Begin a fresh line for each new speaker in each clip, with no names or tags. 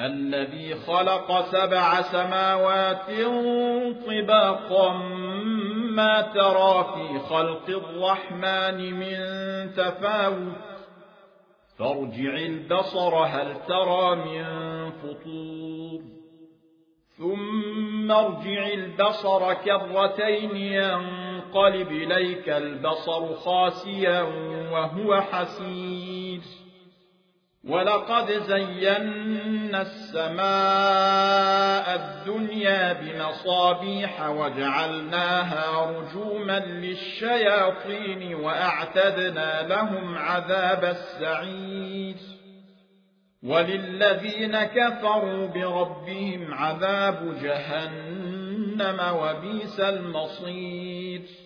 الذي خلق سبع سماوات طباقا ما ترى في خلق الرحمن من تفاوت. فارجع البصر هل ترى من فطور. ثم ارجع البصر كرتين ينقلب إليك البصر خاسيا وهو حسير. ولقد زينا السماء الدنيا بمصابيح وجعلناها رجوما للشياطين وأعتدنا لهم عذاب السعير. وللذين كفروا بربهم عذاب جهنم وبيس المصير.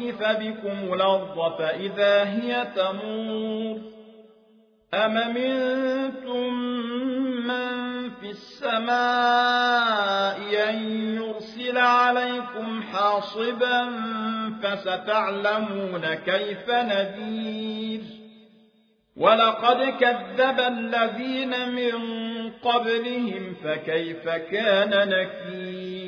يخسف بكم الأرض فإذا هي تمور. أم منتم من في السماء أن يرسل عليكم حاصبا فستعلمون كيف نذير؟ ولقد كذب الذين من قبلهم فكيف كان نكير؟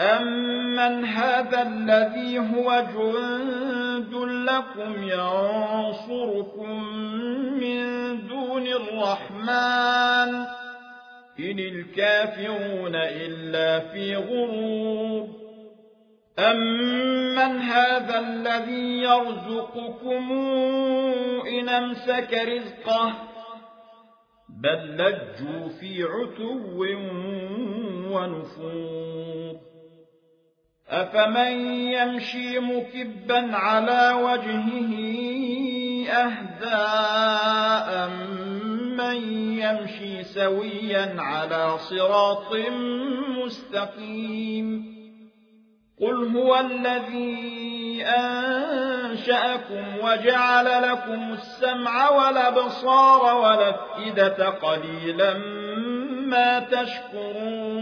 أمن هذا الذي هو جند لكم ينصركم من دون الرحمن إن الكافرون إلا في غرور. أمن هذا الذي يرزقكم إن أمسك رزقه بل لجوا في عتو ونفور. أفمن يمشي مكبا على وجهه أهداء من يمشي سويا على صراط مستقيم قل هو الذي أنشأكم وجعل لكم السمع والأبصار والأفئدة قليلا ما تشكرون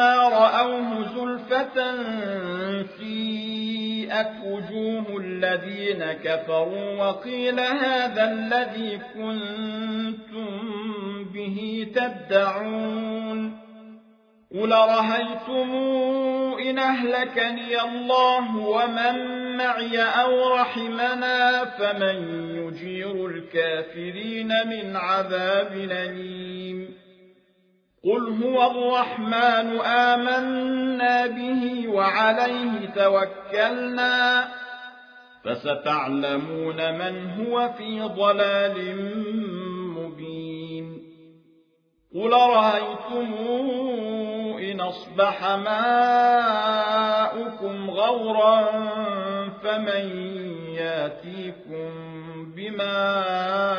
رأوه زلفة سيئت وجوه الذين كفروا وقيل هذا الذي كنتم به تدعون قل رهيتم إن أهلكني الله ومن معي أو رحمنا فمن يجير الكافرين من عذاب أليم قل هو الرحمن آمنا به وعليه توكلنا فستعلمون من هو في ضلال مبين قل رأيتم إن أصبح ماؤكم غورا فمن ياتيكم بماء